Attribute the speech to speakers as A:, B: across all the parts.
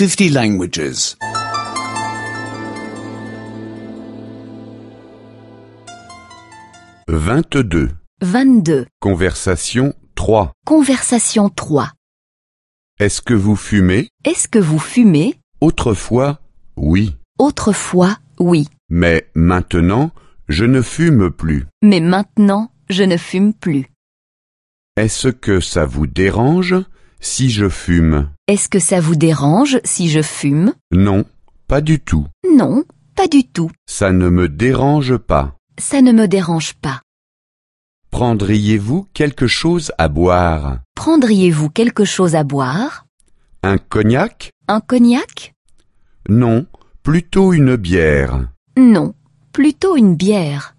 A: 50 languages.
B: 22.
C: 22.
B: Conversation 3.
C: Conversation 3.
B: Est-ce que vous fumez?
C: Est-ce que vous fumez?
B: Autrefois, oui.
C: Autrefois, oui.
B: Mais maintenant, je ne fume plus.
C: Mais maintenant, je ne fume plus.
B: Est-ce que ça vous dérange? Si je fume
C: Est-ce que ça vous dérange si je fume?
B: Non, pas du tout.
C: Non, pas du tout.
B: Ça ne me dérange pas.
C: Ça ne me dérange pas.
B: Prendriez-vous quelque chose à boire?
C: Prendriez-vous quelque chose à boire?
B: Un cognac?
C: Un cognac?
B: Non, plutôt une bière.
C: Non, plutôt une bière.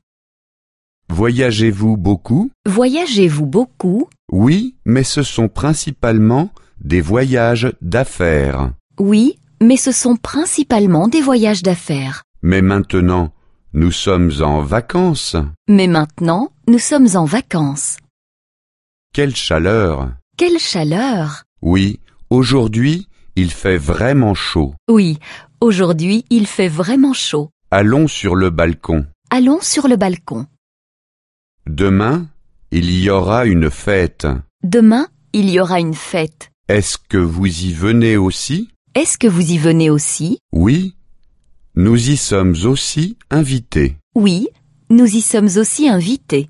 B: Voyagez-vous beaucoup?
C: Voyagez-vous beaucoup?
B: Oui, mais ce sont principalement des voyages d'affaires.
C: Oui, mais ce sont principalement des voyages d'affaires.
B: Mais maintenant, nous sommes en vacances.
C: Mais maintenant, nous sommes en vacances.
B: Quelle chaleur
C: Quelle chaleur
B: Oui, aujourd'hui, il fait vraiment chaud.
C: Oui, aujourd'hui il fait vraiment chaud.
B: Allons sur le balcon.
C: Allons sur le balcon.
B: Demain, il y aura une fête.
C: Demain, il y aura une fête.
B: Est-ce que vous y venez aussi?
C: Est-ce que vous y venez aussi?
B: Oui. Nous y sommes aussi invités.
C: Oui, nous y sommes aussi invités.